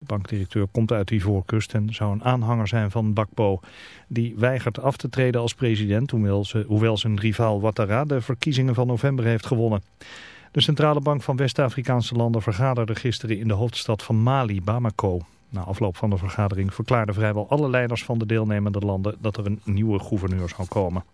De bankdirecteur komt uit die voorkust en zou een aanhanger zijn van Bakbo. Die weigert af te treden als president, hoewel zijn rivaal Ouattara de verkiezingen van november heeft gewonnen. De Centrale Bank van West-Afrikaanse landen vergaderde gisteren in de hoofdstad van Mali, Bamako. Na afloop van de vergadering verklaarden vrijwel alle leiders van de deelnemende landen dat er een nieuwe gouverneur zou komen.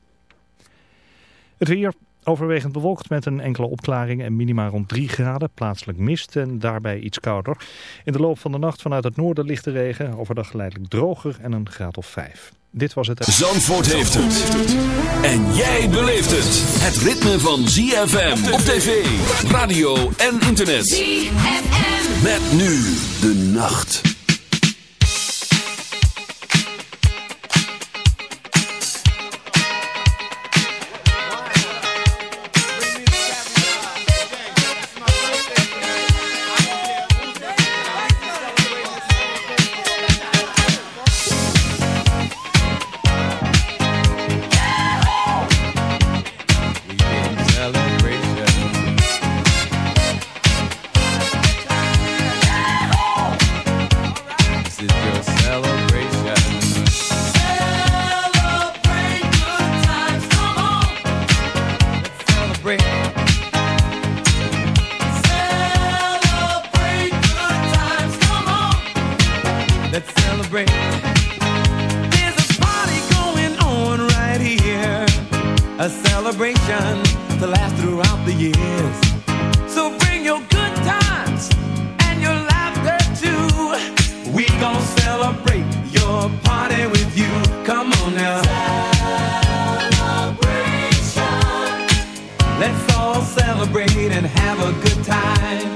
Het weer overwegend bewolkt met een enkele opklaring en minima rond 3 graden. Plaatselijk mist en daarbij iets kouder. In de loop van de nacht vanuit het noorden ligt de regen. Overdag geleidelijk droger en een graad of 5. Dit was het... Zandvoort heeft het. En jij beleeft het. Het ritme van ZFM op tv, radio en internet. ZFM. Met nu de nacht. have a good time.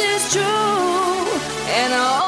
is true, and all.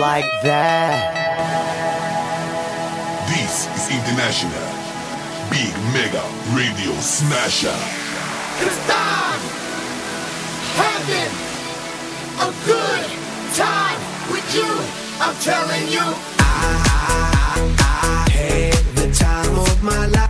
like that. This is International Big Mega Radio Smasher. It's time having a good time with you. I'm telling you, I, I, I, I had the time of my life.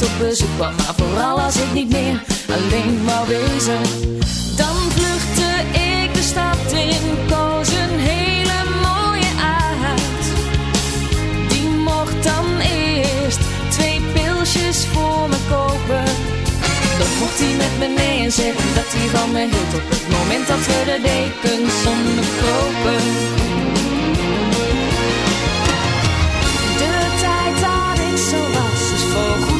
nooit op bezoek kwam Maar vooral als ik niet meer alleen wou wezen. Dan vluchtte ik de stad in, koos een hele mooie uit Die mocht dan eerst twee pilsjes voor me kopen. Dan mocht hij met me mee en zeggen dat hij van me hield Op het moment dat we de dekens onderkropen De tijd dat zo was is voor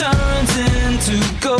turns into gold.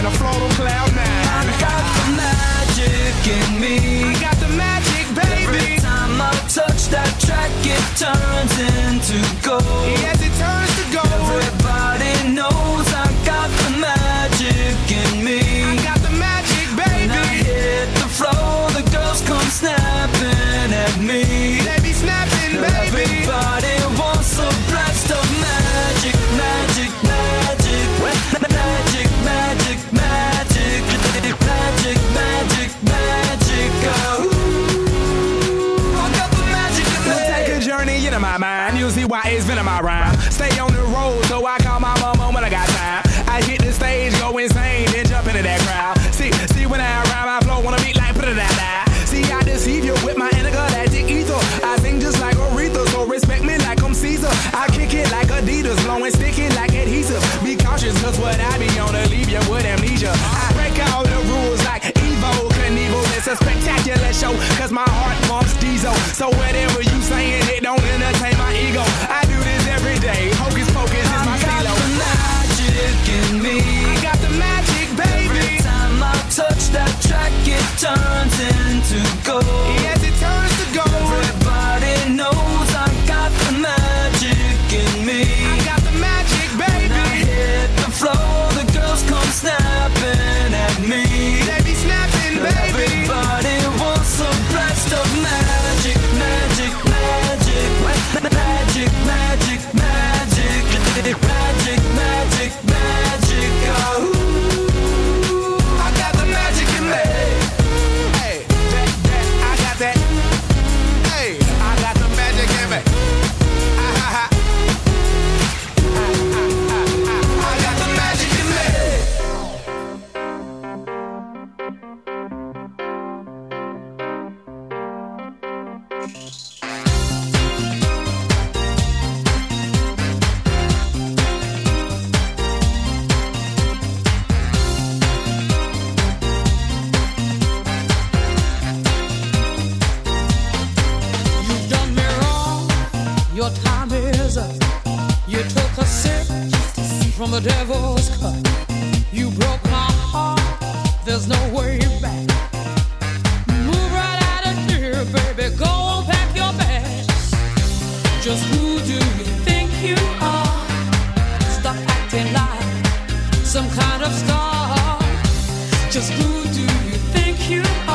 in a floral cloud nine. I got the magic in me. I got the magic, baby. Every time I touch that track, it turns into gold. Yes, it turns to gold. Every my heart pumps diesel. So whatever. you some kind of star. Just who do you think you are?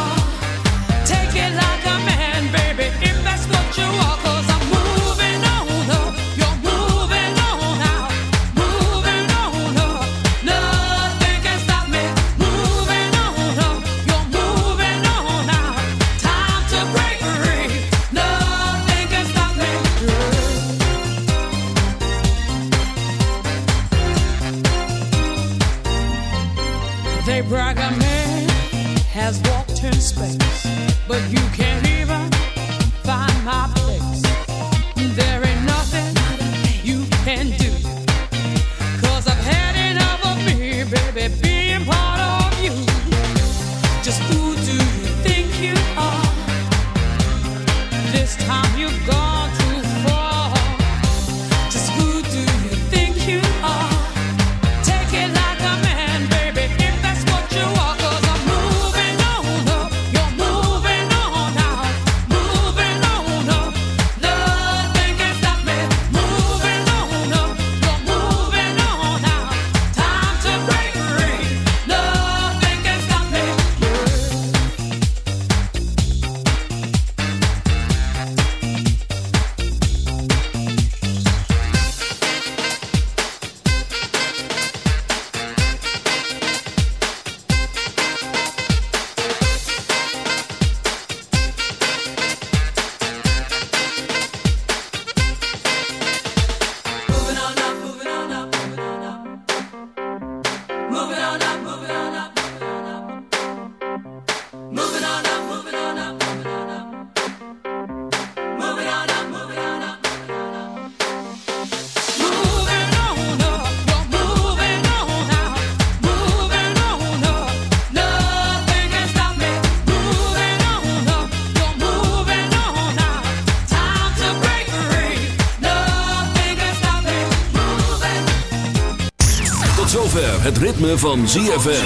Het ritme van ZFM.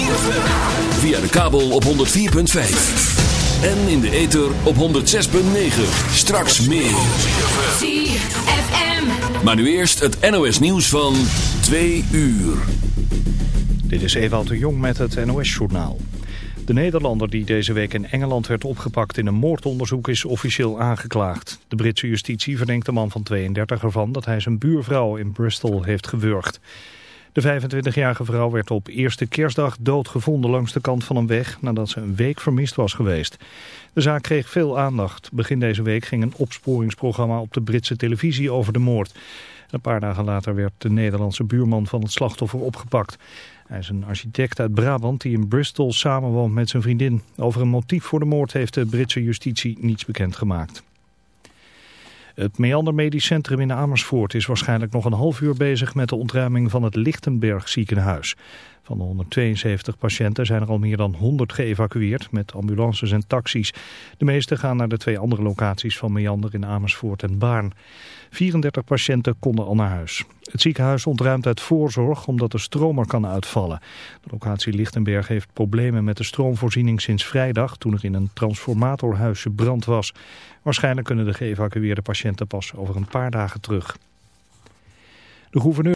Via de kabel op 104.5. En in de ether op 106.9. Straks meer. ZFM. Maar nu eerst het NOS nieuws van 2 uur. Dit is Ewout de Jong met het NOS-journaal. De Nederlander die deze week in Engeland werd opgepakt in een moordonderzoek is officieel aangeklaagd. De Britse justitie verdenkt de man van 32 ervan dat hij zijn buurvrouw in Bristol heeft gewurgd. De 25-jarige vrouw werd op eerste kerstdag doodgevonden langs de kant van een weg nadat ze een week vermist was geweest. De zaak kreeg veel aandacht. Begin deze week ging een opsporingsprogramma op de Britse televisie over de moord. Een paar dagen later werd de Nederlandse buurman van het slachtoffer opgepakt. Hij is een architect uit Brabant die in Bristol samenwoont met zijn vriendin. Over een motief voor de moord heeft de Britse justitie niets bekendgemaakt. Het Meander Medisch Centrum in Amersfoort is waarschijnlijk nog een half uur bezig met de ontruiming van het Lichtenberg ziekenhuis. Van de 172 patiënten zijn er al meer dan 100 geëvacueerd met ambulances en taxis. De meeste gaan naar de twee andere locaties van Meander in Amersfoort en Baarn. 34 patiënten konden al naar huis. Het ziekenhuis ontruimt uit voorzorg omdat de stroom er kan uitvallen. De locatie Lichtenberg heeft problemen met de stroomvoorziening sinds vrijdag toen er in een transformatorhuisje brand was. Waarschijnlijk kunnen de geëvacueerde patiënten pas over een paar dagen terug. De gouverneur